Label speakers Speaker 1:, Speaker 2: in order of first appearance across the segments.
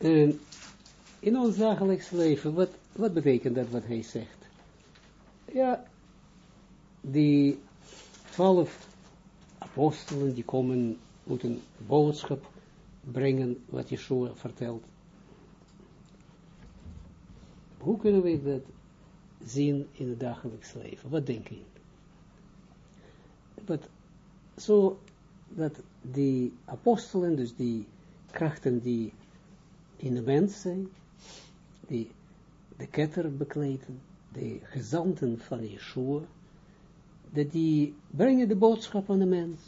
Speaker 1: uh, in ons dagelijks leven, wat, wat betekent dat wat hij zegt? Ja, die twaalf apostelen, die komen, moeten boodschap brengen, wat Yeshua vertelt. Hoe kunnen we dat zien in het dagelijks leven? Wat denk je? Zo dat die apostelen, dus die krachten die in de mens zijn, die de ketter bekleden, de gezanten van Yeshua, dat die brengen de boodschap aan de mens.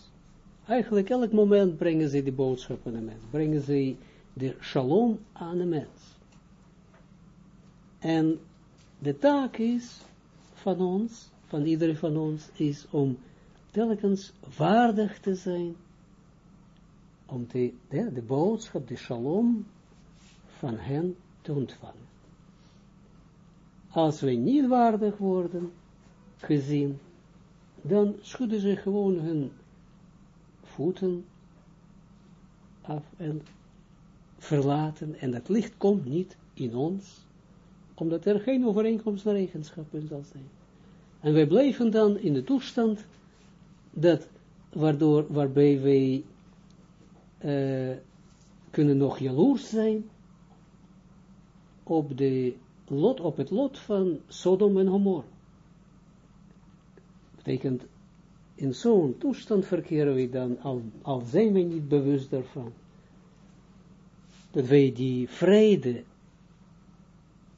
Speaker 1: Eigenlijk elk moment brengen ze de boodschap aan de mens. Brengen ze de shalom aan de mens. En de taak is van ons, van iedereen van ons, is om telkens waardig te zijn, om de, de, de boodschap, de shalom, van hen te ontvangen. Als wij niet waardig worden gezien, dan schudden ze gewoon hun voeten af en verlaten, en dat licht komt niet in ons, omdat er geen overeenkomst naar eigenschappen zal zijn. En wij blijven dan in de toestand dat, waardoor, waarbij wij uh, kunnen nog jaloers zijn op, de lot, op het lot van Sodom en Gomorra. Betekent, in zo'n toestand verkeren we dan, al, al zijn we niet bewust daarvan, dat wij die vrede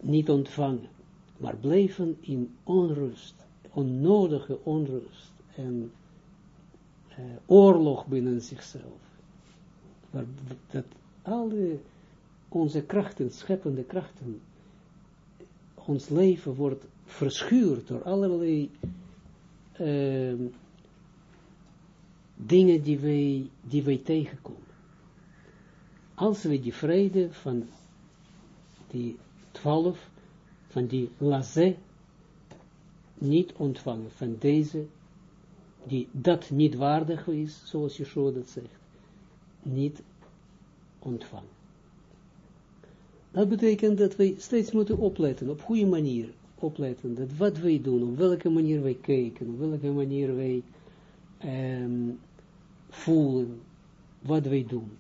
Speaker 1: niet ontvangen, maar blijven in onrust, onnodige onrust en uh, oorlog binnen zichzelf. Maar dat alle onze krachten, scheppende krachten, ons leven wordt verschuurd door allerlei uh, dingen die wij, die wij tegenkomen. Als we die vrede van die twaalf, van die laze, niet ontvangen, van deze, die dat niet waardig is, zoals Yeshua dat zegt, niet ontvangen. Dat betekent dat wij steeds moeten opletten, op goede manier opletten, dat wat wij doen, op welke manier wij kijken, op welke manier wij um, voelen, wat wij doen.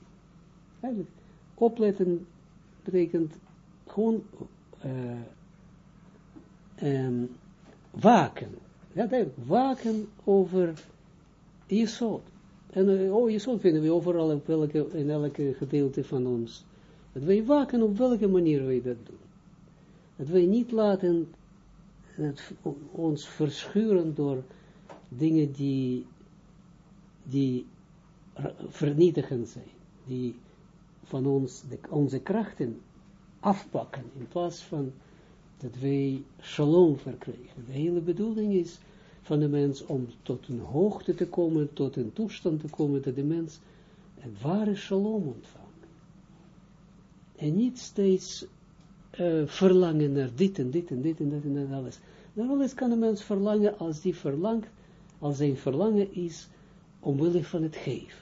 Speaker 1: Opletten betekent gewoon uh, um, waken. Ja, waken over Jesod. En uh, oh, Jesod vinden we overal in, welke, in elke gedeelte van ons. Dat wij waken op welke manier wij dat doen. Dat wij niet laten het, ons verschuren door dingen die, die vernietigend zijn. Die van ons, de, onze krachten afpakken. In plaats van dat wij shalom verkrijgen. De hele bedoeling is van de mens om tot een hoogte te komen, tot een toestand te komen, dat de mens een ware shalom ontvangt. En niet steeds uh, verlangen naar dit en dit en dit en dit en dat alles. Naar alles kan een mens verlangen als die verlangt, als zijn verlangen is omwille van het geven.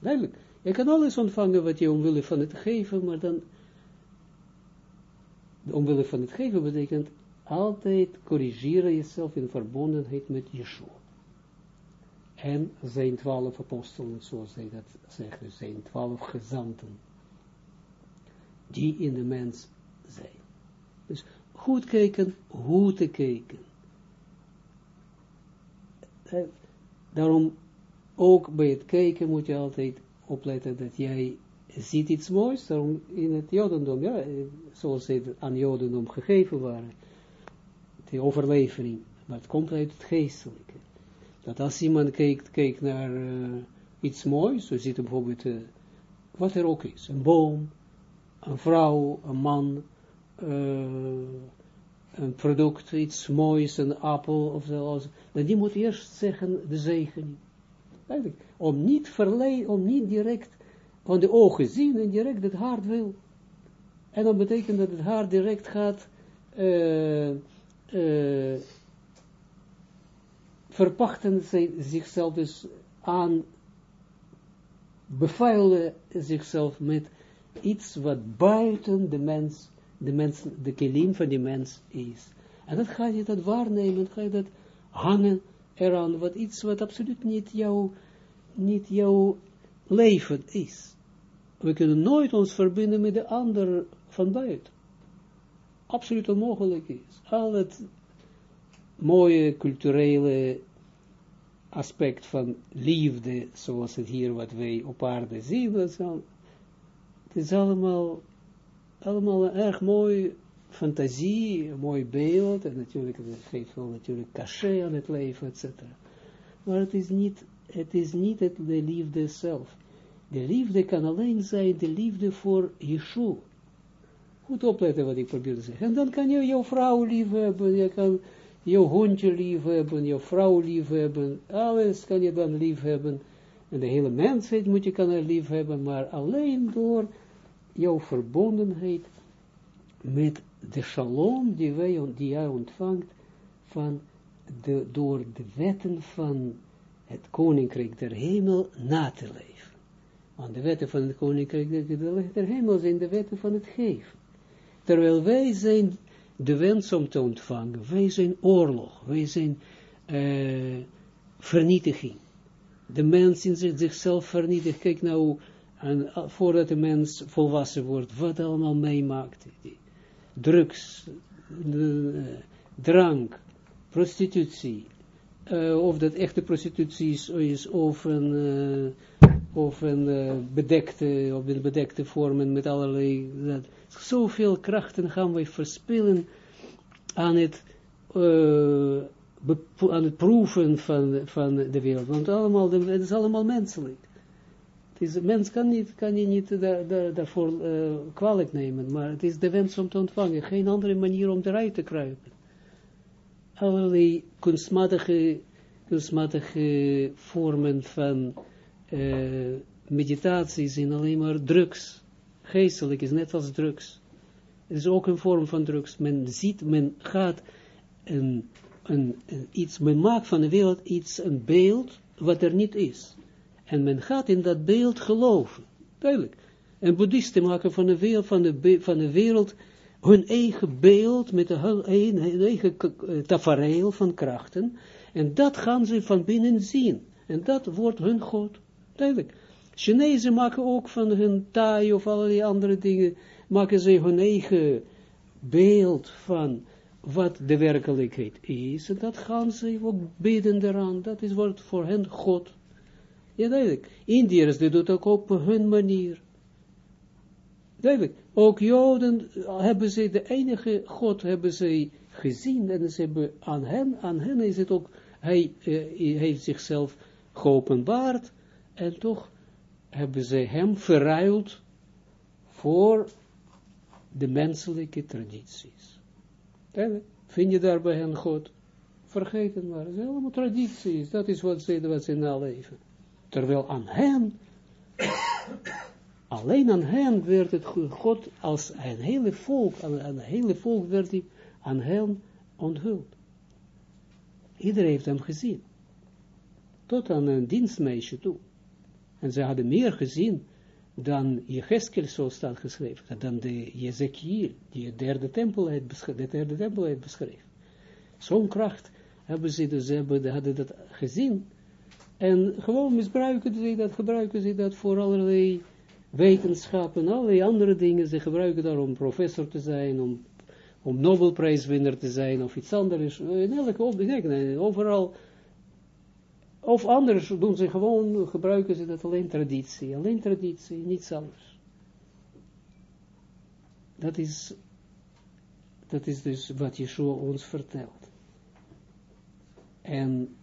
Speaker 1: Duidelijk. Je kan alles ontvangen wat je omwille van het geven, maar dan omwille van het geven betekent altijd corrigeren jezelf in verbondenheid met Yeshua. En zijn twaalf apostelen, zoals hij dat zegt, dus zijn twaalf gezanten die in de mens zijn. Dus goed kijken, hoe te kijken. Eh, daarom, ook bij het kijken moet je altijd opletten dat jij ziet iets moois, daarom in het Jodendom, ja, zoals het aan Jodendom gegeven waren, de overlevering, maar het komt uit het geestelijke. Dat als iemand kijkt, kijkt naar uh, iets moois, zo ziet bijvoorbeeld, uh, wat er ook is, een boom, een vrouw, een man, uh, een product, iets moois, een appel of zo, dan die moet eerst zeggen de zegening. Om niet verleid, om niet direct van de ogen zien en direct het hart wil. En dan betekent dat het hart direct gaat uh, uh, verpachten zichzelf dus aan, bevuilen zichzelf met iets wat buiten de mens, de mens, de kilim van die mens is. En dat ga je dat waarnemen, ga je dat hangen eraan, wat iets wat absoluut niet jouw, niet jouw leven is. We kunnen nooit ons verbinden met de ander van buiten. Absoluut onmogelijk is. Al het mooie culturele aspect van liefde, zoals het hier wat wij op aarde zien, het is allemaal, allemaal een erg mooi fantasie, een mooi beeld, en natuurlijk, het geeft wel natuurlijk cachet aan het leven, etc. Maar het is niet, het is niet het, de liefde zelf. De liefde kan alleen zijn de liefde voor Yeshua. Goed opletten wat ik probeer te zeggen. En dan kan je jouw vrouw lief hebben, je kan jouw hondje lief hebben, jouw vrouw lief hebben, alles kan je dan lief hebben. En de hele mensheid moet je kan er lief hebben, maar alleen door jouw verbondenheid met de shalom die, wij, die jij ontvangt van de, door de wetten van het koninkrijk der hemel na te leven. Want de wetten van het koninkrijk der hemel zijn de wetten van het geven. Terwijl wij zijn de wens om te ontvangen, wij zijn oorlog, wij zijn uh, vernietiging. De mens in zichzelf vernietigt. Kijk nou, en, voordat de mens volwassen wordt, wat allemaal meemaakt. Drugs, de, drank, prostitutie, uh, of dat echte prostitutie is, of een, uh, of een bedekte, of in bedekte vormen met allerlei, dat, zoveel krachten gaan wij verspillen aan het, aan het proeven van, van de wereld, want allemaal, het is allemaal menselijk. Is, mens kan, niet, kan je niet daar, daar, daarvoor uh, kwalijk nemen, maar het is de wens om te ontvangen, geen andere manier om eruit te kruipen. Allerlei kunstmatige, kunstmatige vormen van uh, meditatie zijn alleen maar drugs. Geestelijk is net als drugs. Het is ook een vorm van drugs. Men ziet, men gaat een, een, een, iets, men maakt van de wereld iets, een beeld, wat er niet is. En men gaat in dat beeld geloven. Duidelijk. En boeddhisten maken van de wereld, van de, van de wereld hun eigen beeld met hun eigen tafereel van krachten. En dat gaan ze van binnen zien. En dat wordt hun God. Duidelijk. Chinezen maken ook van hun taai of allerlei andere dingen, maken ze hun eigen beeld van wat de werkelijkheid is. En dat gaan ze ook bidden eraan. Dat is wat voor hen God. Ja, duidelijk. Indiërs, die doen ook op hun manier. Duidelijk. Ook Joden hebben ze, de enige God hebben ze gezien. En ze hebben aan hen, aan hen is het ook, hij uh, heeft zichzelf geopenbaard. En toch hebben ze hem verruild voor de menselijke tradities. Duidelijk. Vind je daar bij hen God? Vergeet het maar. Het zijn allemaal tradities. Dat is wat ze, wat ze naleven. Terwijl aan hen, alleen aan hen werd het God als een hele volk, een hele volk werd hij aan hen onthuld. Iedereen heeft hem gezien. Tot aan een dienstmeisje toe. En ze hadden meer gezien dan Jecheskel, zo staat geschreven, dan de Jezekiel, die derde tempel heeft de derde tempel heeft beschreven. Zo'n kracht hebben ze, dus hebben, hadden dat gezien, en gewoon misbruiken ze dat, gebruiken ze dat voor allerlei wetenschappen, allerlei andere dingen. Ze gebruiken dat om professor te zijn, om, om Nobelprijswinner te zijn, of iets anders. In elke opzicht, overal. Of anders doen ze gewoon, gebruiken ze dat alleen traditie. Alleen traditie, niets anders. Dat is, dat is dus wat Yeshua ons vertelt. En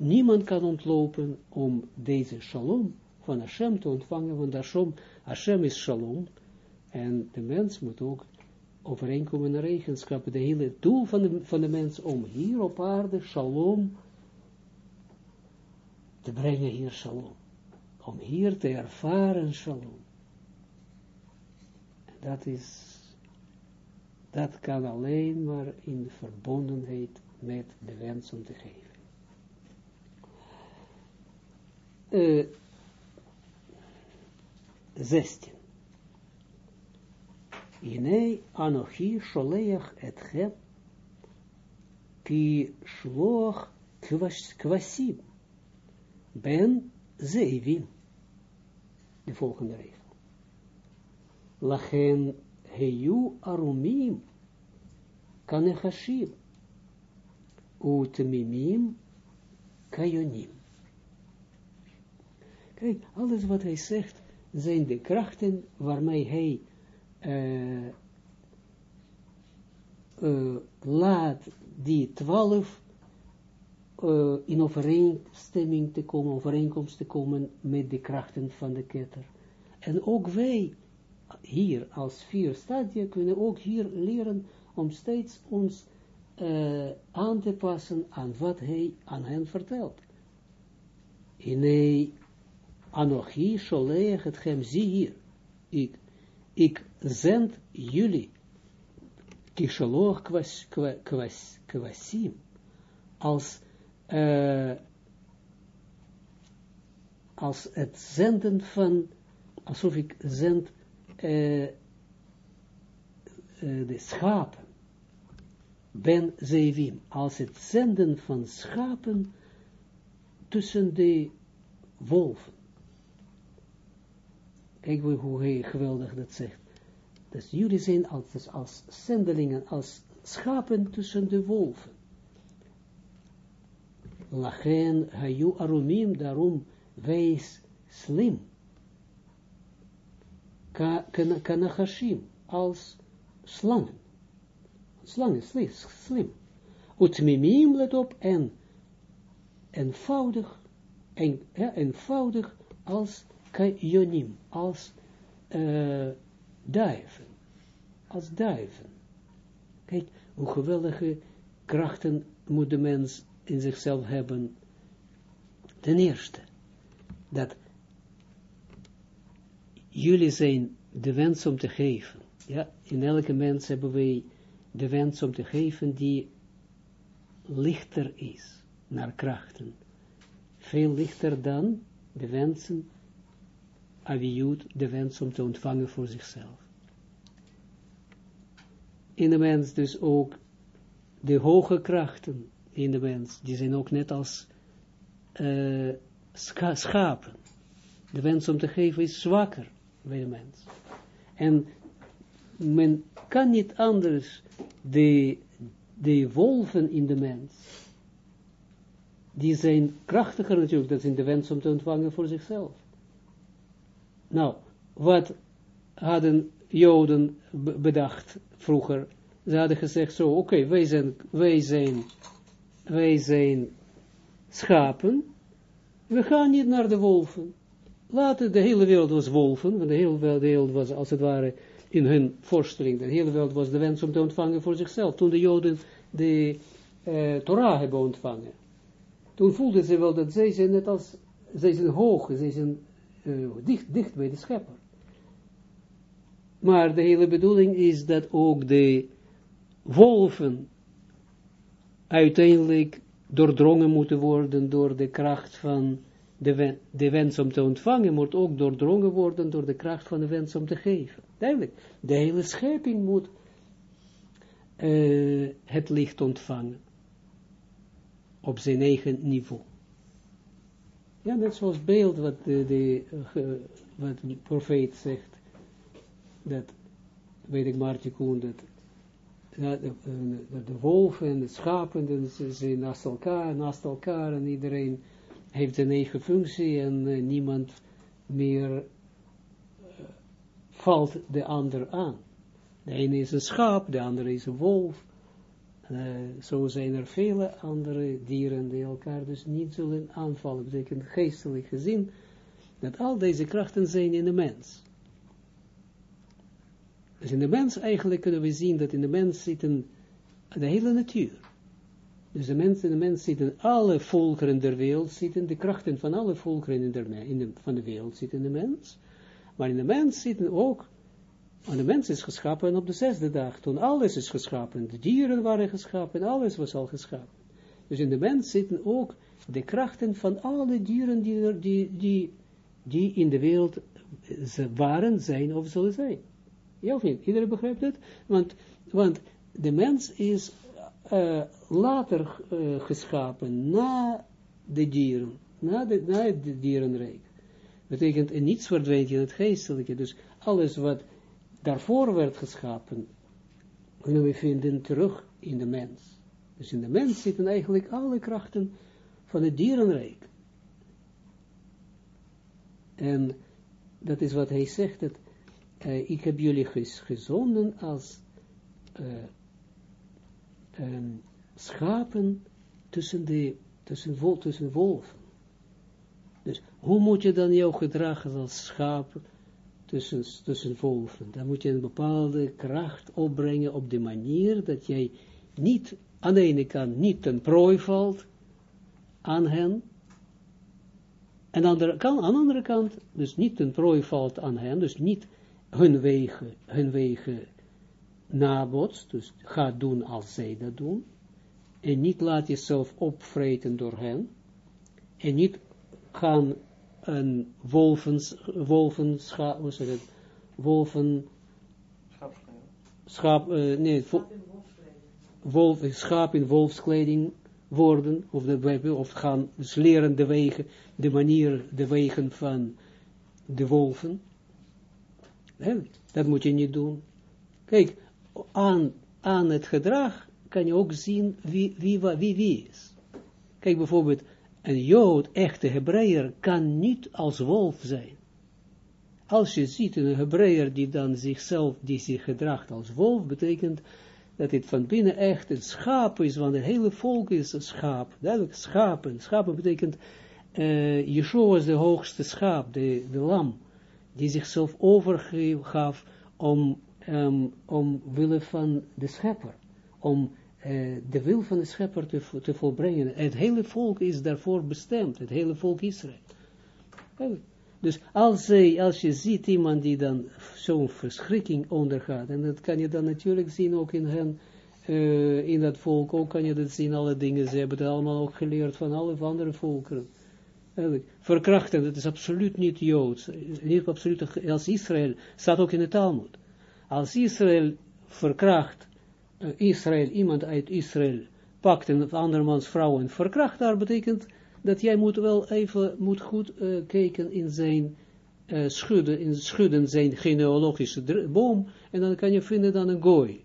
Speaker 1: niemand kan ontlopen om deze shalom van Hashem te ontvangen, want Hashem, Hashem is shalom, en de mens moet ook overeenkomen naar eigenschappen. De hele doel van de, van de mens om hier op aarde shalom te brengen, hier shalom. Om hier te ervaren shalom. dat is, dat kan alleen maar in verbondenheid met de wens om te geven. Uh, 16. Ine anochi sholeach etchem ki shloch kwasim ben zeivim. De volgende regel. Lachen heyu arumim kanechashim utmimim kayonim. Kijk, alles wat hij zegt, zijn de krachten waarmee hij uh, uh, laat die twaalf uh, in overeenstemming te komen, overeenkomst te komen met de krachten van de ketter. En ook wij hier als vier stadia kunnen ook hier leren om steeds ons aan te passen aan wat hij aan hen vertelt. In een Anochi sholeach het hem, zie hier, ik, ik zend jullie, kishaloch kwas, kwas, kwasim, als, uh, als het zenden van, alsof ik zend uh, de schapen, ben zevim, als het zenden van schapen tussen de wolven. Kijk hoe hij geweldig dat zegt. Dus jullie zijn als, als zendelingen, als schapen tussen de wolven. Lachen hayu arumim, daarom wees slim. Kanachashim, als slangen. Slangen, slim. slim. Utmimim, let op, en eenvoudig, en, ja, eenvoudig als kajonim, als uh, duiven. Als duiven. Kijk, hoe geweldige krachten moet de mens in zichzelf hebben. Ten eerste, dat jullie zijn de wens om te geven. Ja, in elke mens hebben wij de wens om te geven die lichter is naar krachten. Veel lichter dan de wensen aviut, de wens om te ontvangen voor zichzelf. In de mens dus ook de hoge krachten in de mens, die zijn ook net als uh, schapen. De wens om te geven is zwakker bij de mens. En men kan niet anders de, de wolven in de mens, die zijn krachtiger natuurlijk, dat is in de wens om te ontvangen voor zichzelf. Nou, wat hadden Joden bedacht vroeger? Ze hadden gezegd zo, oké, wij, zijn, wij, zijn, wij zijn schapen, we gaan niet naar de wolven. Laten de hele wereld was wolven, want de hele wereld was als het ware in hun voorstelling, de hele wereld was de wens om te ontvangen voor zichzelf. Toen de Joden de uh, Torah hebben ontvangen, toen voelden ze wel dat zij zijn net als, zij zijn hoog, zij zijn uh, dicht, dicht bij de schepper. Maar de hele bedoeling is dat ook de wolven uiteindelijk doordrongen moeten worden door de kracht van de, wens om te ontvangen, moet ook doordrongen worden door de kracht van de wens om te geven. Duidelijk, de hele schepping moet uh, het licht ontvangen op zijn eigen niveau. Ja, net zoals beeld wat de, de, wat profeet zegt, dat, weet ik Martje Koen, dat, dat de, wolven en de schapen, ze zijn naast elkaar, naast elkaar, en iedereen heeft zijn eigen functie, en uh, niemand meer valt de ander aan. De ene is een schaap, de andere is een wolf, zo zijn er vele andere dieren die elkaar dus niet zullen aanvallen. Betekent geestelijk gezien dat al deze krachten zijn in de mens. Dus in de mens eigenlijk kunnen we zien dat in de mens zitten de hele natuur. Dus de mens, in de mens zitten alle volkeren der wereld, zitten de krachten van alle volkeren in in de, van de wereld zitten in de mens. Maar in de mens zitten ook en de mens is geschapen op de zesde dag, toen alles is geschapen, de dieren waren geschapen, alles was al geschapen. Dus in de mens zitten ook de krachten van alle dieren die, die, die, die in de wereld waren, zijn of zullen zijn. Ja of niet? Iedereen begrijpt het? Want, want de mens is uh, later uh, geschapen, na de dieren, na, de, na het dierenrijk. Betekent, en niets verdwijnt in het geestelijke, dus alles wat daarvoor werd geschapen, kunnen we vinden terug in de mens. Dus in de mens zitten eigenlijk alle krachten van het dierenrijk. En dat is wat hij zegt, dat uh, ik heb jullie gezonden als uh, um, schapen tussen, de, tussen, vol, tussen wolven. Dus hoe moet je dan jou gedragen als schaap tussen, tussen wolven? Dan moet je een bepaalde kracht opbrengen op de manier dat jij niet aan de ene kant niet ten prooi valt aan hen, en aan de, aan de andere kant, dus niet ten prooi valt aan hen, dus niet hun wegen, hun wegen nabotst, dus ga doen als zij dat doen, en niet laat jezelf opvreten door hen, en niet gaan een wolvens, wolven, scha, hoe zeg het, wolven, schaap, uh, nee, wolf, schaap in wolfskleding worden, of, de, of gaan dus leren de wegen, de manier, de wegen van de wolven. dat moet je niet doen. Kijk, aan, aan het gedrag kan je ook zien wie wie, wie, wie is. Kijk bijvoorbeeld, een Jood, echte Hebreeër, kan niet als wolf zijn. Als je ziet een Hebreeër die dan zichzelf, die zich gedraagt als wolf, betekent dat het van binnen echt een schaap is, want het hele volk is een schaap. Duidelijk, schapen. Schapen betekent, uh, Yeshua is de hoogste schaap, de, de lam, die zichzelf overgaf om, um, om willen van de schepper, om uh, de wil van de schepper te, te volbrengen. Het hele volk is daarvoor bestemd, het hele volk Israël. Dus als, als je ziet iemand die dan zo'n verschrikking ondergaat, en dat kan je dan natuurlijk zien ook in hen, uh, in dat volk, ook kan je dat zien, alle dingen, ze hebben het allemaal ook geleerd van alle andere volkeren. Verkrachten, dat is absoluut niet Joods, niet absoluut, als Israël, staat ook in de Talmud. Als Israël verkracht, Israël, iemand uit Israël, pakt een andermans vrouw en verkracht daar, betekent dat jij moet wel even, moet goed uh, kijken in zijn uh, schudden, in schudden zijn genealogische boom, en dan kan je vinden dan een gooi.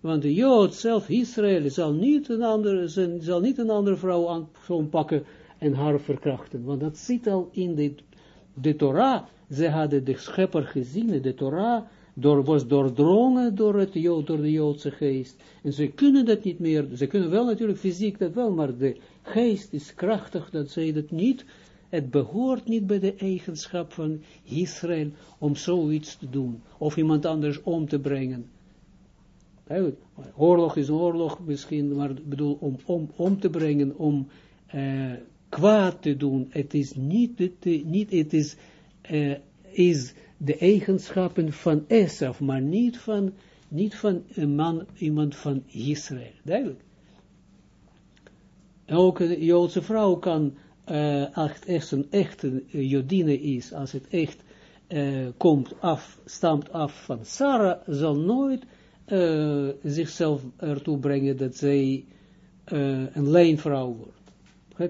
Speaker 1: Want de Jood zelf, Israël, zal niet een andere, zal niet een andere vrouw aan zo'n pakken en haar verkrachten. Want dat zit al in de, de Torah. Ze hadden de schepper gezien, de Torah door, was doordrongen door, het Jood, door de Joodse geest. En ze kunnen dat niet meer, ze kunnen wel natuurlijk fysiek dat wel, maar de geest is krachtig dat zij dat niet, het behoort niet bij de eigenschap van Israël om zoiets te doen, of iemand anders om te brengen. Oorlog is een oorlog misschien, maar bedoel om, om, om te brengen, om uh, kwaad te doen. Het is niet, het, niet het is, uh, is de eigenschappen van Esaf, maar niet van, niet van een man, iemand van Israël. Duidelijk. Ook een Joodse vrouw kan, uh, echt een echte Jodine is, als het echt uh, komt af, stamt af van Sarah, zal nooit uh, zichzelf ertoe brengen dat zij een leenvrouw wordt.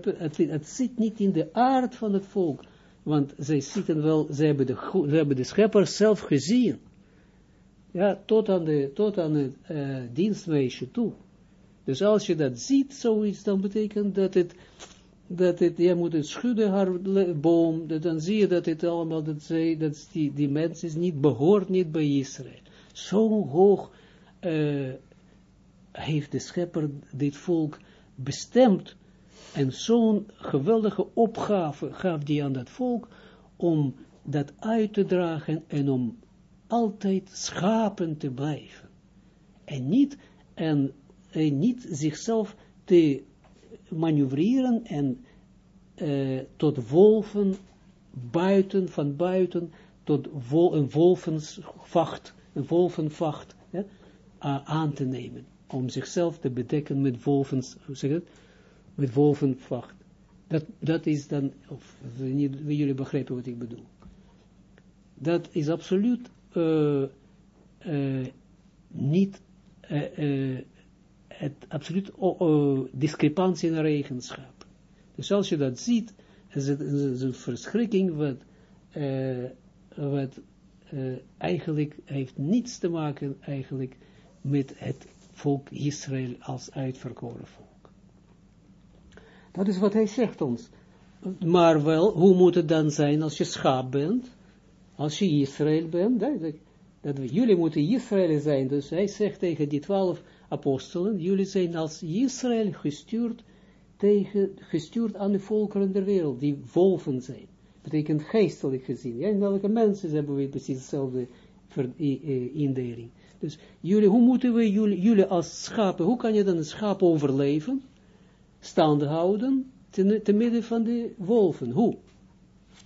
Speaker 1: Het, het, zit niet in de aard van het volk, want zij zitten wel, ze hebben de, ze hebben de schepper zelf gezien. Ja, tot aan, de, tot aan het dienstmeisje toe. Dus als je dat ziet, zoiets, dan betekent dat het, dat het, jij moet het schudden, haar boom, dat, dan zie je dat het allemaal, dat, zij, dat die, die mens is niet, behoort niet bij Israël. Zo hoog uh, heeft de schepper dit volk bestemd, en zo'n geweldige opgave gaf die aan dat volk, om dat uit te dragen, en om altijd schapen te blijven. En niet, en uh, niet zichzelf te manoeuvreren en uh, tot wolven buiten, van buiten, tot vol, een wolvensvacht, een wolvenvacht aan te nemen, om zichzelf te bedekken met wolvens, zeg met wolvenvacht. Dat, dat is dan, of niet, jullie begrijpen wat ik bedoel. Dat is absoluut uh, uh, niet uh, het absoluut discrepantie in eigenschap. Dus als je dat ziet, is het, een verschrikking wat, wat eigenlijk heeft niets te maken eigenlijk met het volk Israël als uitverkoren volk. Dat is wat hij zegt ons. Maar wel, hoe moet het dan zijn als je schaap bent? Als je Israël bent, dat, dat, jullie moeten Israël zijn. Dus hij zegt tegen die twaalf apostelen, jullie zijn als Israël gestuurd, tegen, gestuurd aan de volkeren der wereld, die wolven zijn. Betekent geestelijk gezien. Ja, in welke mensen hebben we precies dezelfde indeling. Dus jullie, hoe moeten we jullie, jullie als schapen, hoe kan je dan een schaap overleven? Staande houden, te, midden van de wolven. Hoe?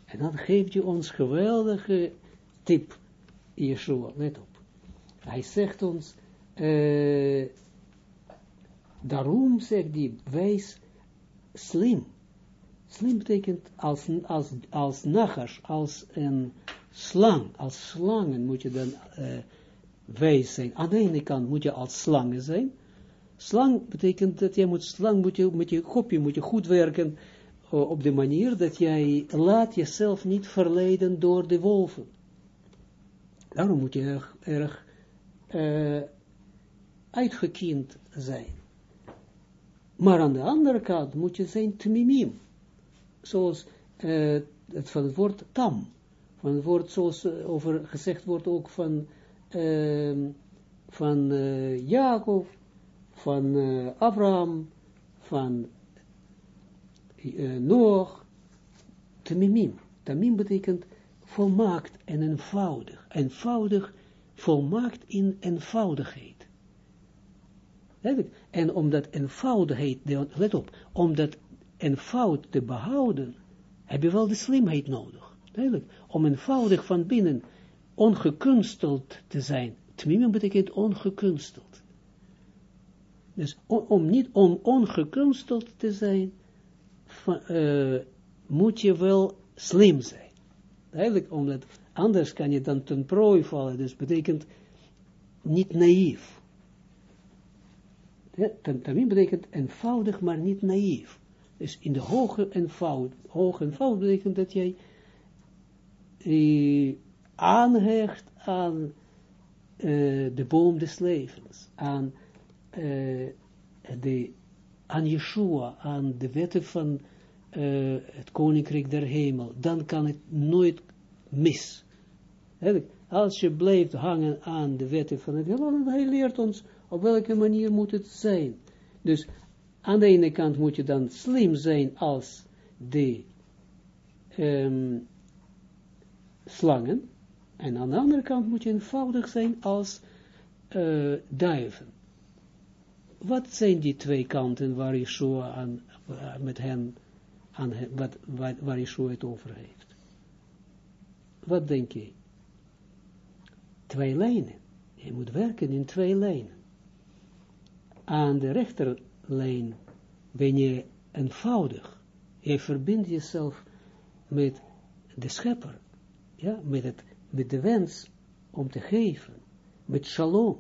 Speaker 1: En dan geeft je ons geweldige tip, Yeshua, let op. Hij zegt ons, uh, daarom zegt hij, wees slim. Slim betekent als, als, als als een slang, als slangen moet je dan uh, wijs zijn. Aan de ene kant moet je als slangen zijn. Slang betekent dat jij moet, slang moet je, met je kopje moet je goed werken uh, op de manier dat jij laat jezelf niet verleiden door de wolven. Daarom moet je erg, erg uh, uitgekiend zijn. Maar aan de andere kant moet je zijn tmimim. Zoals uh, het van het woord tam. Van het woord zoals over gezegd wordt ook van van Jacob, van uh, Abraham, van uh, Noach, Tamimim. Tamim betekent volmaakt en eenvoudig. Eenvoudig, volmaakt in eenvoudigheid. En om dat eenvoudigheid, let op, om dat eenvoud te behouden, heb je wel de slimheid nodig. Om eenvoudig van binnen ongekunsteld te zijn. Tmimim betekent ongekunsteld. Dus om niet om ongekunsteld te zijn, uh, moet je wel slim zijn. Eigenlijk omdat anders kan je dan ten prooi vallen. Dus betekent niet naïef. Tamim betekent eenvoudig, maar niet naïef. Dus in de hoge eenvoud, hoge eenvoud betekent dat jij uh, aanhecht aan uh, de boom des levens, aan, uh, de, aan Yeshua, aan de wetten van uh, het koninkrijk der hemel, dan kan het nooit mis. Als je blijft hangen aan de wetten van het hemel, hij leert ons op welke manier moet het zijn. Dus aan de ene kant moet je dan slim zijn als de um, slangen, en aan de andere kant moet je eenvoudig zijn als uh, duiven. Wat zijn die twee kanten waar Yeshua aan, uh, met hen, aan wat, waar Yeshua het over heeft? Wat denk je? Twee lijnen. Je moet werken in twee lijnen. Aan de rechterlijn ben je eenvoudig. Je verbindt jezelf met de schepper. Ja, met het met de wens om te geven, met shalom.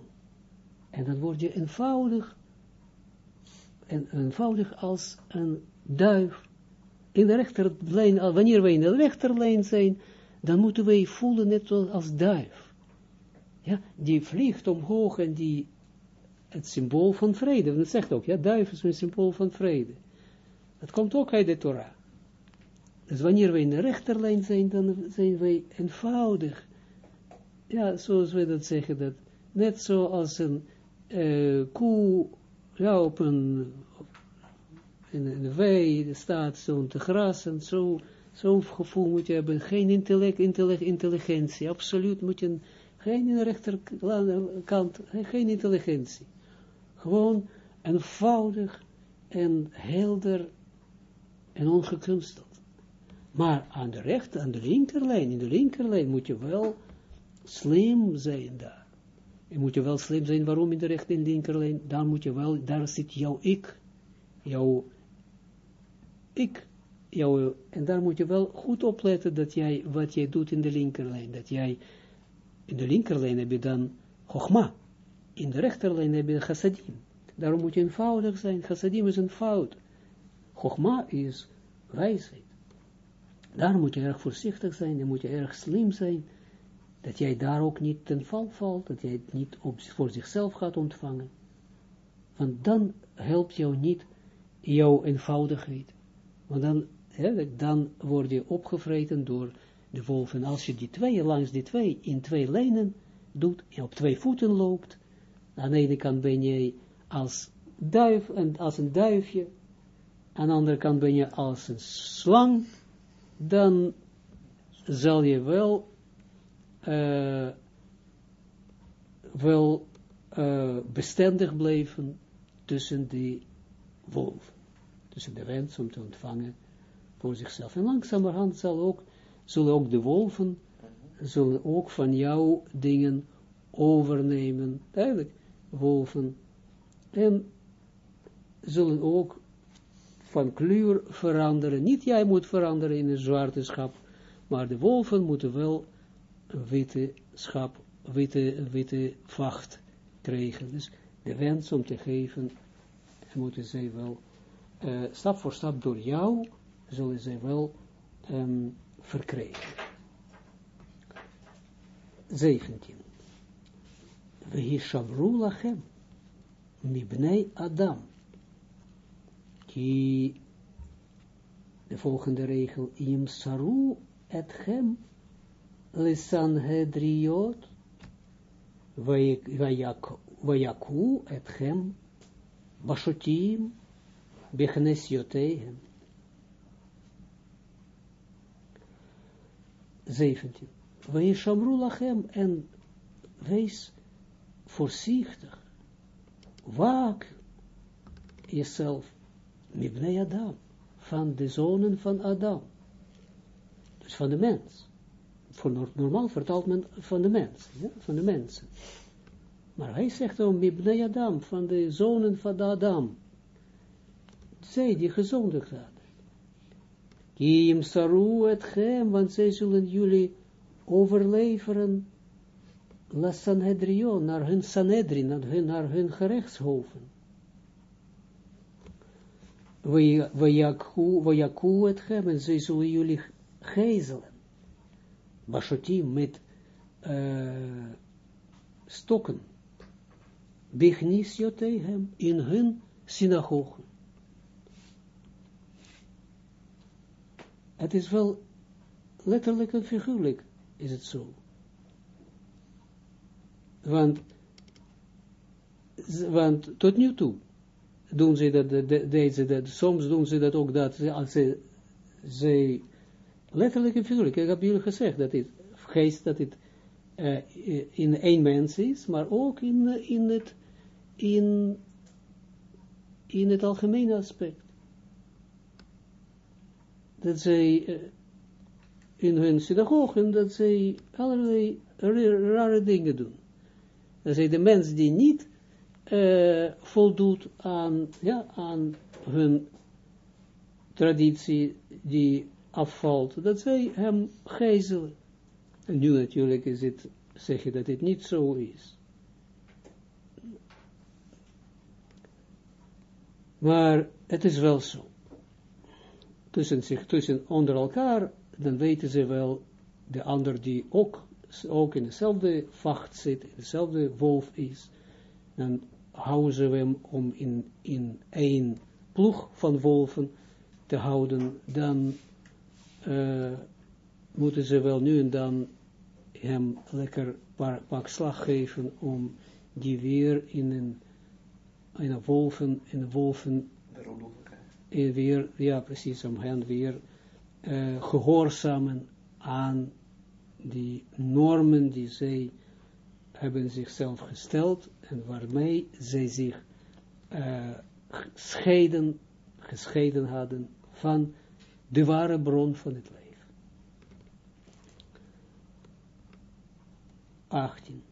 Speaker 1: En dan word je eenvoudig, en eenvoudig als een duif. In de rechterlijn, wanneer wij in de rechterlijn zijn, dan moeten wij voelen net als duif. Ja, die vliegt omhoog en die, het symbool van vrede, dat zegt ook, ja, duif is een symbool van vrede. Dat komt ook uit de Torah. Dus wanneer wij in de rechterlijn zijn, dan zijn wij eenvoudig. Ja, zoals we dat zeggen, dat net zoals een uh, koe ja, op een, in een wei staat zo te grassen, zo, zo'n gevoel moet je hebben, geen intellect, intellect, intelligentie, absoluut moet je, geen rechterkant, geen intelligentie. Gewoon eenvoudig en helder en ongekunsteld. Maar aan de rechter, aan de linkerlijn, in de linkerlijn moet je wel slim zijn daar. En moet je wel slim zijn, waarom in de rechter en linkerlijn? Daar moet je wel, daar zit jouw ik, jouw ik, jouw, en daar moet je wel goed opletten dat jij, wat jij doet in de linkerlijn, dat jij, in de linkerlijn heb je dan Chogma. In de rechterlijn heb je chassadim. Daarom moet je eenvoudig zijn. Chassadim is een fout. Chogma is wijsheid. Daarom moet je erg voorzichtig zijn. Dan moet je erg slim zijn. Dat jij daar ook niet ten val valt. Dat jij het niet voor zichzelf gaat ontvangen. Want dan helpt jou niet jouw eenvoudigheid. Want dan, dan word je opgevreten door de wolven. Als je die twee langs die twee in twee lijnen doet, en op twee voeten loopt, aan de ene kant ben je als duif, en als een duifje, aan de andere kant ben je als een slang, dan zal je wel, uh, wel uh, bestendig blijven tussen die wolven, tussen de wens om te ontvangen voor zichzelf. En langzamerhand zal ook, zullen ook de wolven, zullen ook van jou dingen overnemen, duidelijk, wolven, en zullen ook van kleur veranderen. Niet jij moet veranderen in een zwarte schap, maar de wolven moeten wel witte schap, witte, witte vacht krijgen. Dus de wens om te geven, moeten zij wel, uh, stap voor stap door jou, zullen zij wel um, verkrijgen. 17. Vehishamru lachem, mibnei Adam. Ki, de volgende regel, im saru et hem, lesan hedriot, vayaku et hem, bashotim, bechnesjoteihem. 17. Weeshamru lachem en wees voorzichtig. Waak jezelf mibnei Adam, van de zonen van Adam. Dus van de mens. Voor normaal vertaalt men van de mens, ja? van de mensen. Maar hij zegt om Mibnei Adam, van de zonen van Adam. Zij die gezondigd hadden. Kiem saru et hem, want zij zullen jullie overleveren la Sanhedrion, naar hun Sanhedrin, naar hun, naar hun gerechtshoven. Wajaku et hem, en zij zullen jullie gezelen. Bashotim met uh, stokken Bichnis hem in hun synagogen. Het is wel letterlijk en figuurlijk, is het zo. Want, want tot nu toe doen ze dat, de, deze, dat, soms doen ze dat ook, dat als ze, ze letterlijk en figuurlijk, ik heb jullie gezegd, dat het geest, dat het uh, in één mens is, maar ook in, in het in, in het algemene aspect. Dat zij in hun synagogen, dat zij allerlei rare dingen doen. Dat zij de mens die niet voldoet aan, ja, aan hun traditie die afvalt, dat zij hem gijzelen. En nu natuurlijk is het, zeg je dat het niet zo is. Maar het is wel zo. Tussen zich, tussen onder elkaar, dan weten ze wel, de ander die ook, ook in dezelfde vacht zit, in dezelfde wolf is, dan houden ze hem om in, in één ploeg van wolven te houden, dan uh, moeten ze wel nu en dan hem lekker paar pak slag geven om die weer in een in de wolven, in de wolven, in weer, ja precies, om hen weer uh, gehoorzamen aan die normen die zij hebben zichzelf gesteld en waarmee zij zich uh, scheiden, gescheiden hadden van de ware bron van het leven. 18.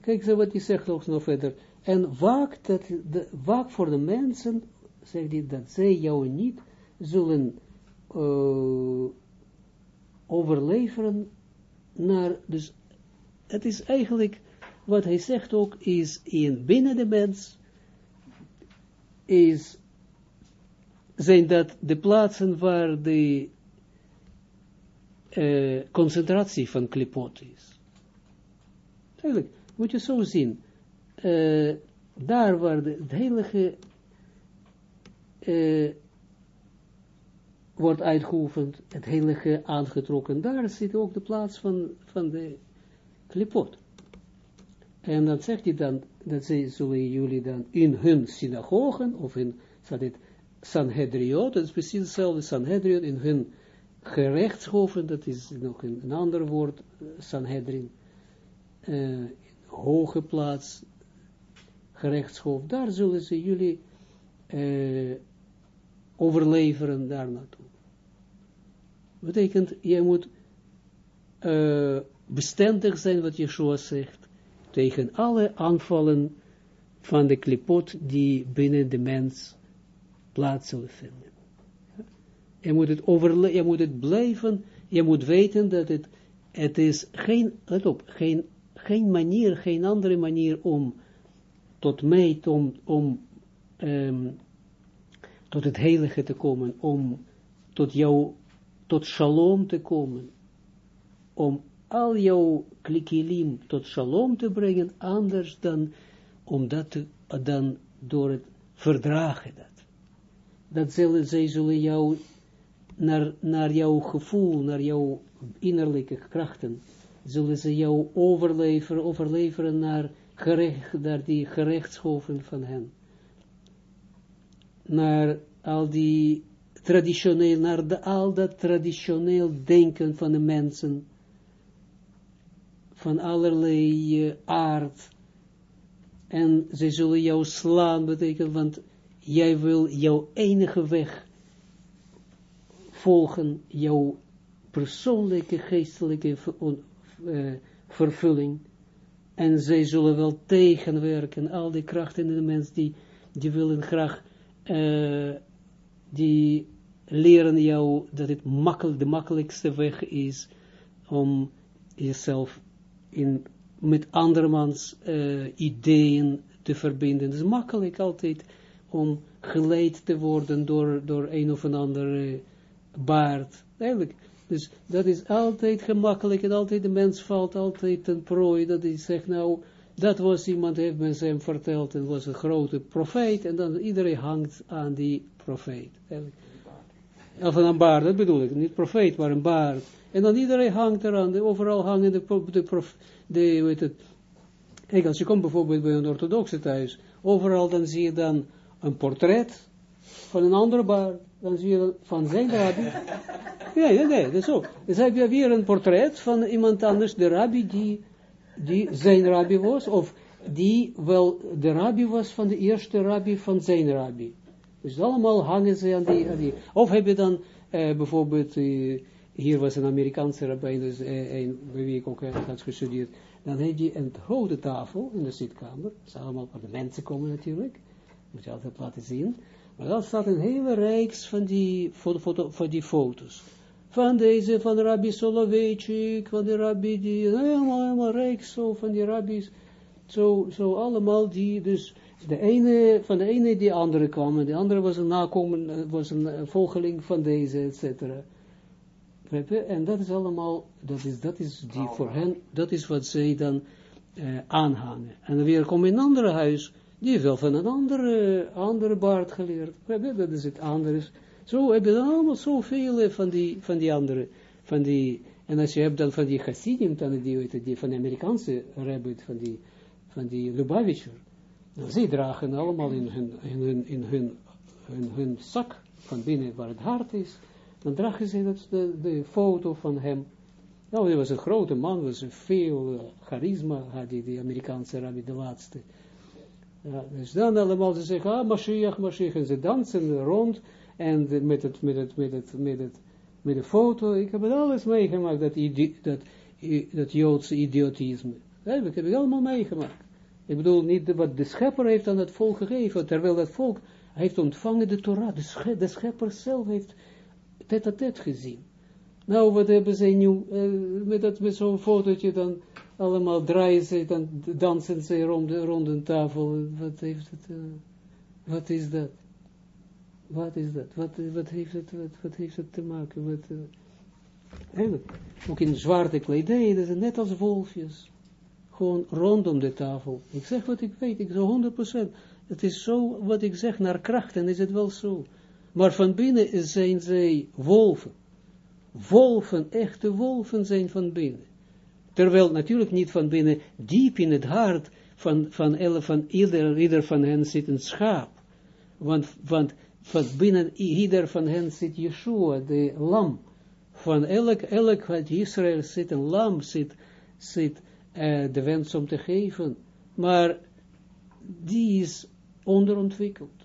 Speaker 1: Kijk zo wat hij zegt ook nog verder. En waak, dat, de, voor de mensen, zegt hij, dat zij jou niet zullen uh, overleveren naar, dus het is eigenlijk, wat hij zegt ook, is in binnen de mens, is, zijn dat de plaatsen waar de uh, concentratie van klipot is. Eigenlijk, moet je zo zien, uh, daar waar de, het heilige uh, wordt uitgeoefend, het heilige aangetrokken, daar zit ook de plaats van, van de klipot. En dan zegt hij dan, dat ze, zullen jullie dan in hun synagogen, of in, het, Sanhedriot, dat is precies hetzelfde Sanhedriot, in hun gerechtshoven, dat is nog een, een ander woord, Sanhedrin, uh, hoge plaats, gerechtshof, daar zullen ze jullie uh, overleveren daar naartoe. Betekent, je moet uh, bestendig zijn, wat Yeshua zegt, tegen alle aanvallen van de klipot die binnen de mens plaats zullen vinden. Je moet het overle je moet het blijven, je moet weten dat het, het is geen, let op, geen, geen manier, geen andere manier om tot mij, om, om um, tot het heilige te komen, om tot jou, tot shalom te komen, om al jouw klikilim tot shalom te brengen, anders dan, omdat dan door het verdragen dat. Dat zullen, zij zullen jou, naar, naar jouw gevoel, naar jouw innerlijke krachten, zullen ze jou overleveren, overleveren naar, gerecht, naar die gerechtshoven van hen. Naar al die traditioneel, naar de, al dat traditioneel denken van de mensen, van allerlei uh, aard. En ze zullen jou slaan, betekent, want jij wil jouw enige weg volgen, jouw persoonlijke geestelijke uh, vervulling. En zij zullen wel tegenwerken, al die krachten in de mens, die, die willen graag, uh, die leren jou dat het makkelijk, de makkelijkste weg is om jezelf in, met andermans uh, ideeën te verbinden. Het is makkelijk altijd om geleid te worden door, door een of een andere baard. Eigenlijk. Dus dat is altijd gemakkelijk en altijd de mens valt altijd ten prooi. Dat hij zegt nou, dat was iemand, heeft men hem verteld, en was een grote profeet. En dan iedereen hangt aan die profeet. Eigenlijk. Of een baard, dat bedoel ik. Niet profeet, maar een baard. En dan iedereen hangt eraan. Overal hangen de, de, prof, de weet het. Kijk, als je komt bijvoorbeeld bij een orthodoxe thuis. Overal dan zie je dan een portret van een andere bar, dan zie je van zijn rabbi. Nee, nee, nee, dat is ook. Dan heb je weer een portret van iemand anders, de rabbi die, die zijn rabbi was, of die wel de rabbi was van de eerste rabbi van zijn rabbi. Dus allemaal hangen ze aan die, aan die. Of heb je dan eh, bijvoorbeeld, eh, hier was een Amerikaanse rabbi, dus eh, een, bij wie ik ook had gestudeerd, dan heb je een grote tafel in de zitkamer, dat is allemaal waar de mensen komen natuurlijk, moet je altijd laten zien. Maar dan staat een hele reeks van die, foto, van die foto's. Van deze, van rabbi Soloveitchik, van de rabbi die, helemaal, helemaal reeks zo van die rabbis. Zo, zo allemaal die, dus de ene, van de ene die andere kwam, en de andere was een nakomen, was een volgeling van deze, et cetera. En dat is allemaal, dat is, dat is die voor hen, dat is wat zij dan eh, aanhangen. En dan weer komen in een ander huis, die heeft wel van een andere, andere baard geleerd. Dat is het anders. Zo heb je dan allemaal zoveel van die, van die andere, van die, en als je hebt dan van die Hasidim, dan die, van de Amerikaanse rabbit, van die, van die Lubavitcher, zij dragen allemaal in hun, in hun, in hun, in hun zak, van binnen waar het hart is, dan dragen ze de, foto van hem. Nou, hij was een grote man, was veel uh, charisma, had die, die Amerikaanse rabbi, de laatste. Ja, dus dan allemaal ze zeggen, ah, Mashiach, Mashiach, en ze dansen rond, en met het, met het, met het, met het, de foto, ik heb het alles meegemaakt, dat, dat, dat Joodse idiotisme. Dat heb ik allemaal meegemaakt. Ik bedoel niet wat de schepper heeft aan het volk gegeven, terwijl dat volk heeft ontvangen de Torah, de, schepper zelf heeft tet-a-tet gezien. Nou, wat hebben ze nu, uh, met, met zo'n fotootje dan, allemaal draaien ze, dan dansen ze rond, rond een tafel, wat heeft het, uh, wat is dat? Wat is dat? Wat, wat, heeft, het, wat, heeft het te maken? Wat, uh, ook in zwarte kledij, dat is net als wolfjes. Gewoon rondom de tafel. Ik zeg wat ik weet, ik zeg 100%. Het is zo, wat ik zeg, naar krachten is het wel zo. Maar van binnen zijn zij wolven. Wolven, echte wolven zijn van binnen. Terwijl natuurlijk niet van binnen, diep in het hart van, van, van, van ieder, ieder van hen zit een schaap. Want, want van binnen ieder van hen zit Yeshua, de lam. Van elk, elk uit Israël zit een lam, zit, zit uh, de wens om te geven. Maar die is onderontwikkeld.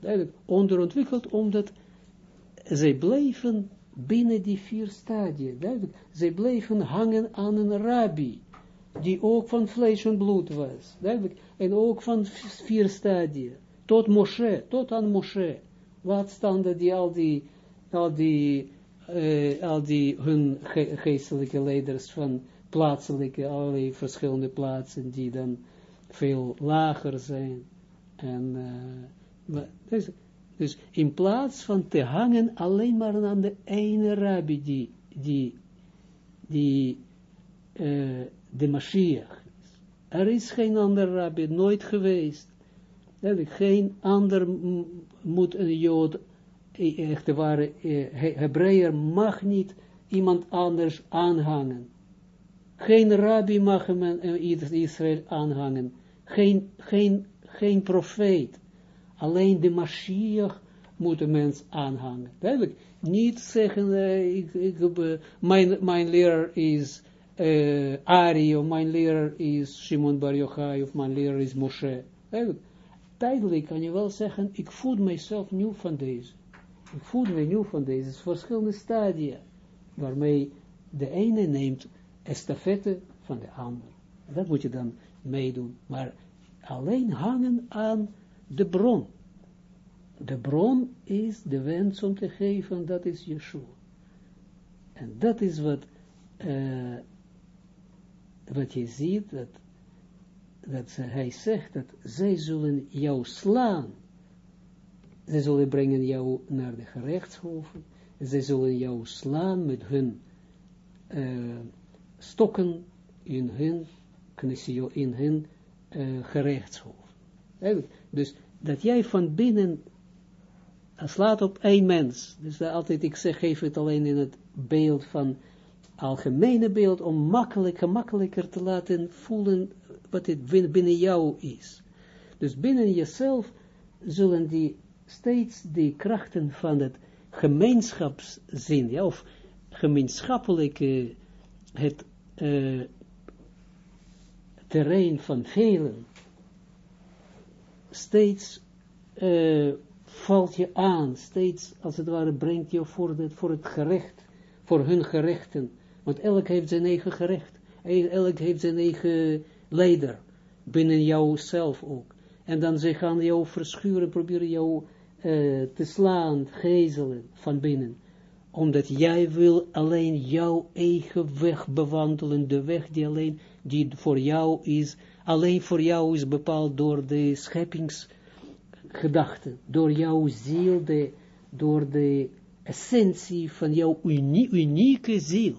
Speaker 1: Duidelijk, onderontwikkeld omdat zij blijven binnen die vier stadia. Duidelijk, zij blijven hangen aan een rabbi, die ook van vlees en bloed was. Duidelijk, en ook van vier stadia. Tot Moshe, tot aan Moshe. Wat standen die al die, al die, uh, al die hun ge geestelijke leiders van plaatselijke, allerlei verschillende plaatsen, die dan veel lager zijn. En, uh, dus, dus in plaats van te hangen alleen maar aan de ene rabbi, die, die, die uh, de Mashiach is. Er is geen ander rabbi, nooit geweest. Geen ander moet een Jood, echt ware Hebreeër, mag niet iemand anders aanhangen. Geen rabbi mag hem Israël aanhangen. Geen, geen, geen profeet. Alleen de Mashiach moet een mens aanhangen. Duidelijk. Niet zeggen, uh, ik, ik, uh, mijn, mijn leraar is uh, Ari, of mijn leraar is Shimon Bar Yochai, of mijn leraar is Moshe. Duidelijk tijdelijk kan je wel zeggen, ik voed mijzelf nieuw van deze. Ik voed mij nieuw van deze. Het verschillende stadia, waarmee de ene neemt estafette van de ander. Dat moet je dan meedoen. Maar alleen hangen aan de bron. De bron is de wens om te geven, dat is Yeshua. En dat is wat, uh, wat je ziet, dat dat hij zegt dat zij zullen jou slaan. Zij zullen brengen jou naar de gerechtshoven. Zij zullen jou slaan met hun uh, stokken in hun, in hun uh, gerechtshof. Dus dat jij van binnen slaat op één mens. Dus altijd, ik zeg, geef het alleen in het beeld van algemene beeld, om makkelijk, gemakkelijker te laten voelen wat het binnen jou is. Dus binnen jezelf zullen die steeds die krachten van het gemeenschapszin, ja, of gemeenschappelijke, het uh, terrein van velen, steeds uh, valt je aan, steeds als het ware brengt je voor het, voor het gerecht, voor hun gerechten, want elk heeft zijn eigen gerecht, elk heeft zijn eigen leider, binnen jouzelf ook. En dan ze gaan jou verschuren, proberen jou uh, te slaan, gezelen van binnen. Omdat jij wil alleen jouw eigen weg bewandelen, de weg die alleen, die voor jou is, alleen voor jou is bepaald door de scheppingsgedachte, door jouw ziel, de, door de essentie van jouw unieke ziel.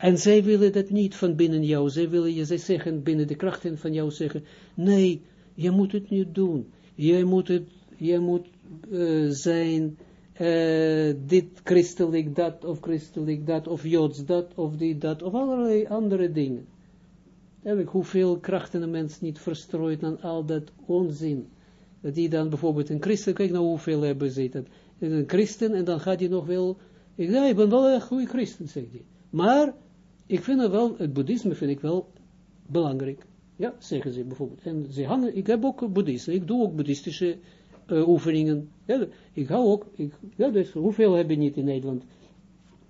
Speaker 1: En zij willen dat niet van binnen jou. Zij willen je, zeggen binnen de krachten van jou zeggen, nee, je moet het niet doen. Je moet het, je moet uh, zijn, uh, dit christelijk, dat, of christelijk, dat, of joods, dat, of dit, dat, of allerlei andere dingen. Eigenlijk hoeveel krachten een mens niet verstrooit aan al dat onzin. Dat die dan bijvoorbeeld een christen, kijk nou hoeveel hebben ze dat. Een christen, en dan gaat hij nog wel, ja, ik ben wel een goede christen, zegt hij. Maar, ik vind het wel, het boeddhisme vind ik wel belangrijk. Ja, zeggen ze bijvoorbeeld. En ze hangen, ik heb ook boeddhisten, ik doe ook boeddhistische uh, oefeningen. Ja, ik hou ook, ik, ja, dus hoeveel heb je niet in Nederland?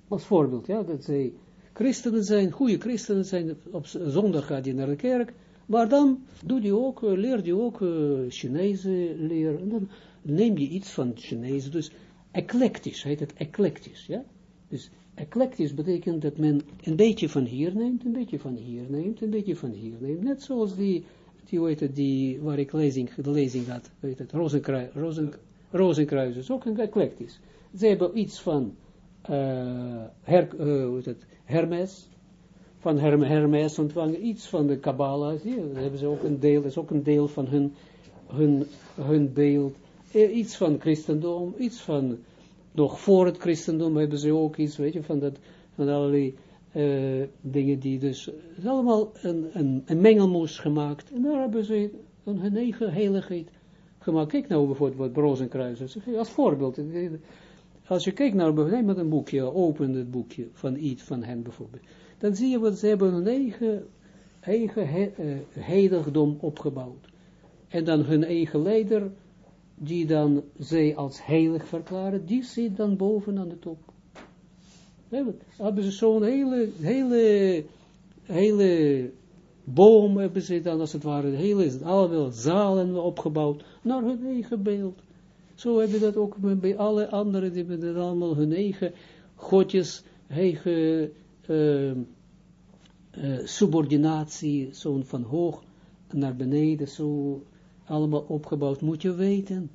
Speaker 1: Als voorbeeld, ja, dat zij christenen zijn, goede christenen zijn, op zondag gaat je naar de kerk, maar dan doe je ook, uh, leer je ook uh, Chinese leer, en dan neem je iets van Chinees, dus eclectisch, heet het eclectisch, ja. Dus eclectisch betekent dat men een beetje van hier neemt, een beetje van hier neemt, een beetje van hier neemt. Net zoals die, die, weet het, die waar ik lezing, de lezing had, weet het, Rozenkruis, Rozen, ook een eclectisch. Ze hebben iets van uh, her, uh, het, Hermes, van Hermes ontvangen, iets van de Kabbalah, zie je, hebben ze ook een deel, dat is ook een deel van hun, hun, hun beeld, eh, iets van christendom, iets van, nog voor het christendom hebben ze ook iets, weet je, van dat, van allerlei uh, dingen die dus, allemaal een, een, een mengelmoes gemaakt, en daar hebben ze hun eigen heiligheid gemaakt. Kijk nou bijvoorbeeld wat Rozenkruis is, als voorbeeld, als je kijkt naar, neem met een boekje, open het boekje van iets van hen bijvoorbeeld, dan zie je wat ze hebben hun eigen, eigen he, uh, heiligdom opgebouwd. En dan hun eigen leider, die dan zij als heilig verklaren, die zit dan boven aan de top. Hebben ze zo'n hele, hele, hele boom hebben ze dan als het ware, hele, alle zalen opgebouwd, naar hun eigen beeld. Zo hebben je dat ook bij alle anderen, die hebben allemaal hun eigen godjes, eigen uh, uh, subordinatie, zo van hoog naar beneden, zo allemaal opgebouwd, moet je weten.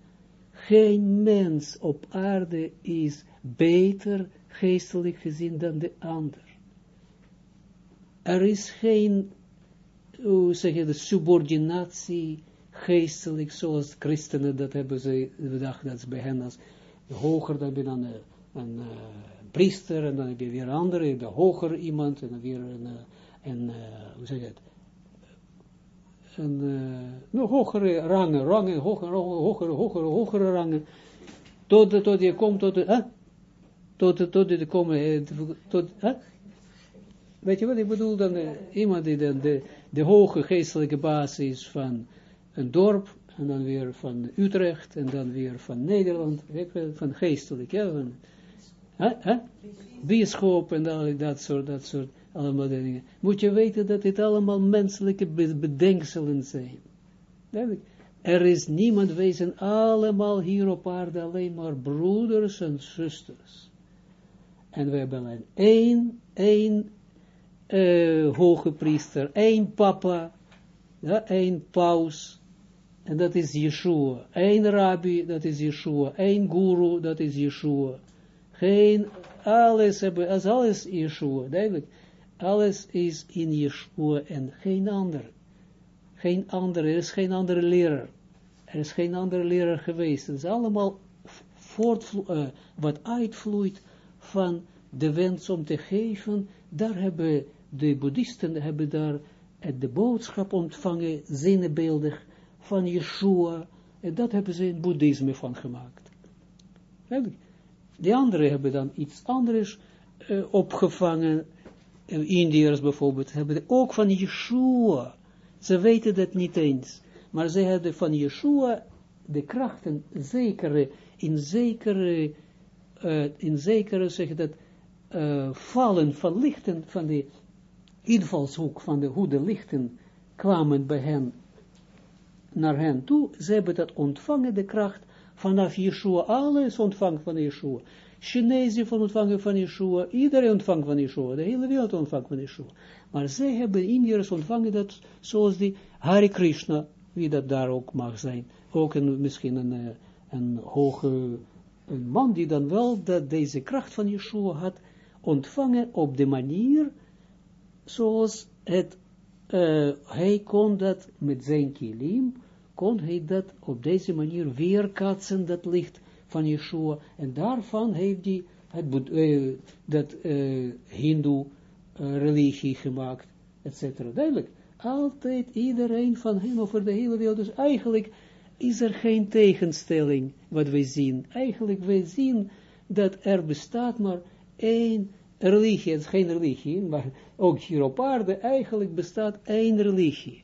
Speaker 1: Geen mens op aarde is beter geestelijk gezien dan de ander. Er is geen, hoe zeg je, de subordinatie geestelijk, zoals christenen dat hebben ze bedacht, dat is bij hen als hoger, dan dan een, een, uh, priester, en dan heb je weer een andere, de hoger iemand, en dan weer een, een uh, hoe zeg je het, een uh, nog hogere rangen, rangen, hogere, hogere, hogere, hogere rangen, tot, tot je komt tot, hè? Tot, tot je komen, tot, hè? weet je wat ik bedoel, dan uh, iemand die dan de, de hoge geestelijke basis van een dorp, en dan weer van Utrecht, en dan weer van Nederland, van geestelijk, ja, van, hè? bischop en dat soort, dat soort, allemaal dingen. Moet je weten dat dit allemaal menselijke bedenkselen zijn. Er is niemand wezen, allemaal hier op aarde, alleen maar broeders en zusters. En we hebben alleen één, één uh, hoge priester, één papa, ja, één paus, en dat is Yeshua. Eén rabbi, dat is Yeshua. Eén guru, dat is Yeshua. Geen, alles hebben, als alles Yeshua, duidelijk. Alles is in Yeshua en geen ander. Geen ander, er is geen andere leraar. Er is geen andere leraar geweest. Het is allemaal uh, wat uitvloeit van de wens om te geven. Daar hebben de boeddhisten hebben daar de boodschap ontvangen, zinnebeeldig, van Yeshua, en dat hebben ze in boeddhisme van gemaakt. De anderen hebben dan iets anders uh, opgevangen, uh, Indiërs bijvoorbeeld, hebben ook van Yeshua, ze weten dat niet eens, maar ze hebben van Yeshua de krachten, zekere, in zekere, uh, in zekere, zeg dat, uh, vallen van lichten, van de invalshoek, van de, hoe de lichten kwamen bij hen naar hen toe, ze hebben dat ontvangen, de kracht vanaf Yeshua, alles ontvangen van Yeshua. Chinezen van ontvangen van Yeshua, iedereen ontvangt van Yeshua, de hele wereld ontvangt van Yeshua. Maar zij hebben Indiërs ontvangen dat, zoals die Hare Krishna, wie dat daar ook mag zijn, ook een, misschien een, eh, een hoge een man die dan wel dat deze kracht van Yeshua had ontvangen op de manier zoals het, uh, hij kon dat met zijn kilim, kon hij dat op deze manier weerkatsen, dat licht van Yeshua, en daarvan heeft hij het, uh, dat uh, hindoe uh, religie gemaakt, etc. Duidelijk, altijd iedereen van hen over de hele wereld, dus eigenlijk is er geen tegenstelling wat we zien. Eigenlijk, we zien dat er bestaat maar één religie, het is geen religie, maar ook hier op aarde, eigenlijk bestaat één religie.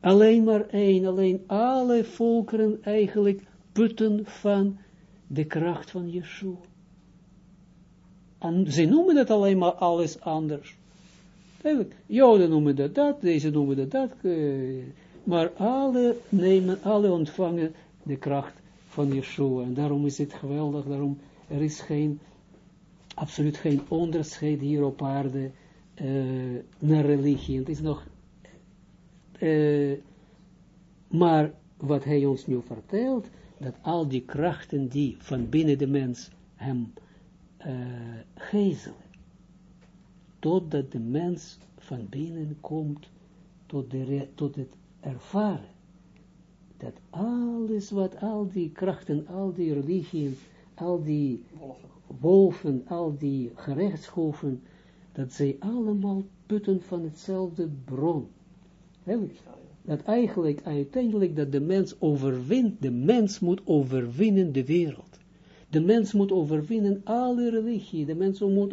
Speaker 1: Alleen maar één, alleen alle volkeren eigenlijk putten van de kracht van Yeshua. En ze noemen dat alleen maar alles anders. Joden noemen dat dat, deze noemen dat dat, uh, maar alle nemen, alle ontvangen de kracht van Yeshua. En daarom is het geweldig, daarom er is geen absoluut geen onderscheid hier op aarde uh, naar religie. Het is nog, uh, maar wat hij ons nu vertelt, dat al die krachten die van binnen de mens hem uh, gezelen, totdat de mens van binnen komt tot, de, tot het ervaren, dat alles wat al die krachten, al die religieën, al die wolven, al die gerechtshoven, dat zij allemaal putten van hetzelfde bron. Dat eigenlijk uiteindelijk dat de mens overwint, de mens moet overwinnen de wereld. De mens moet overwinnen alle religie, de mens moet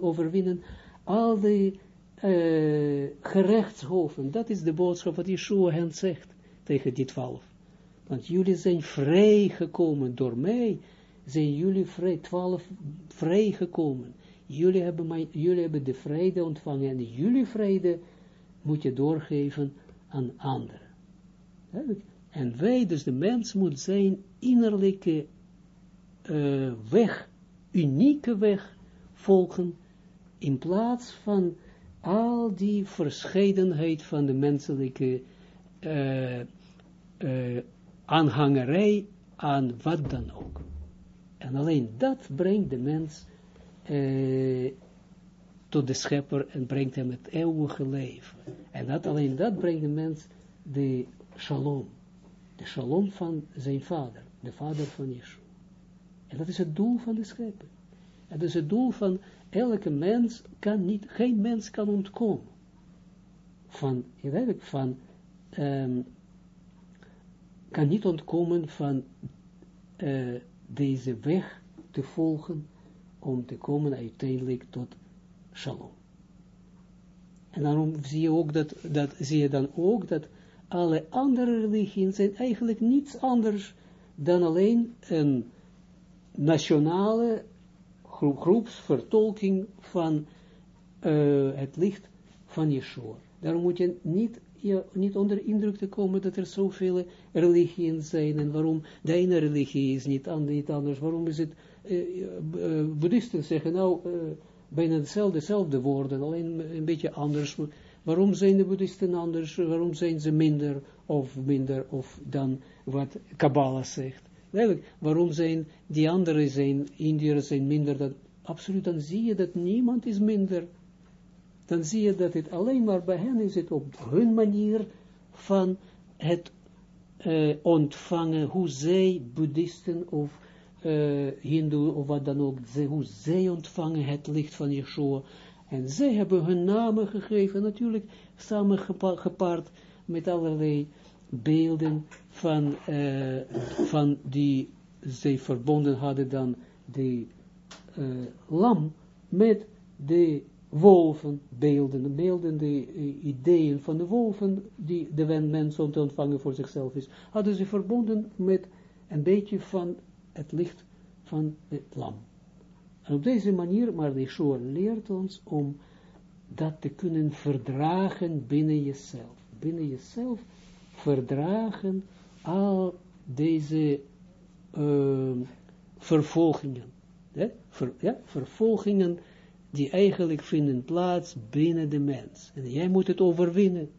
Speaker 1: overwinnen al die uh, gerechtshoven. Dat is de boodschap wat Yeshua hen zegt tegen die twaalf. Want jullie zijn vrijgekomen door mij, zijn jullie vrij, twaalf vrijgekomen. Jullie hebben, jullie hebben de vrede ontvangen en jullie vrede moet je doorgeven aan anderen. En wij, dus de mens, moet zijn innerlijke uh, weg, unieke weg volgen, in plaats van al die verscheidenheid van de menselijke uh, uh, aanhangerij aan wat dan ook. En alleen dat brengt de mens uh, tot de schepper en brengt hem het eeuwige leven. En dat alleen dat brengt de mens de shalom. De shalom van zijn vader, de vader van Yeshua. En dat is het doel van de schepper. En dat is het doel van elke mens kan niet, geen mens kan ontkomen. Van, je van, um, kan niet ontkomen van uh, deze weg te volgen om te komen uiteindelijk tot shalom. En daarom zie je, ook dat, dat, zie je dan ook dat alle andere religieën zijn eigenlijk niets anders dan alleen een nationale groep, groepsvertolking van uh, het licht van Yeshua. Daarom moet je niet, je, niet onder indruk te komen dat er zoveel religieën zijn en waarom de ene religie is niet, anders. Waarom is het, uh, boeddhisten zeggen nou bijna hetzelfde, dezelfde woorden, alleen een beetje anders. Waarom zijn de boeddhisten anders? Waarom zijn ze minder of minder of dan wat Kabbalah zegt? Eigenlijk, waarom zijn die anderen zijn, Indiërs zijn minder dan, absoluut, dan zie je dat niemand is minder. Dan zie je dat het alleen maar bij hen is het op hun manier van het uh, ontvangen, hoe zij, boeddhisten of uh, hindoe of wat dan ook, ze, hoe zij ontvangen het licht van Yeshua. En zij hebben hun namen gegeven, natuurlijk samen gepaard met allerlei beelden van, uh, van die zij verbonden hadden dan de uh, lam met de wolven, beelden, beelden, de uh, ideeën van de wolven, die de mens om te ontvangen voor zichzelf is, hadden ze verbonden met een beetje van het licht van het lam. En op deze manier, maar de Yeshua leert ons om dat te kunnen verdragen binnen jezelf. Binnen jezelf verdragen al deze uh, vervolgingen. Ja? Ver, ja? Vervolgingen die eigenlijk vinden plaats binnen de mens. En jij moet het overwinnen.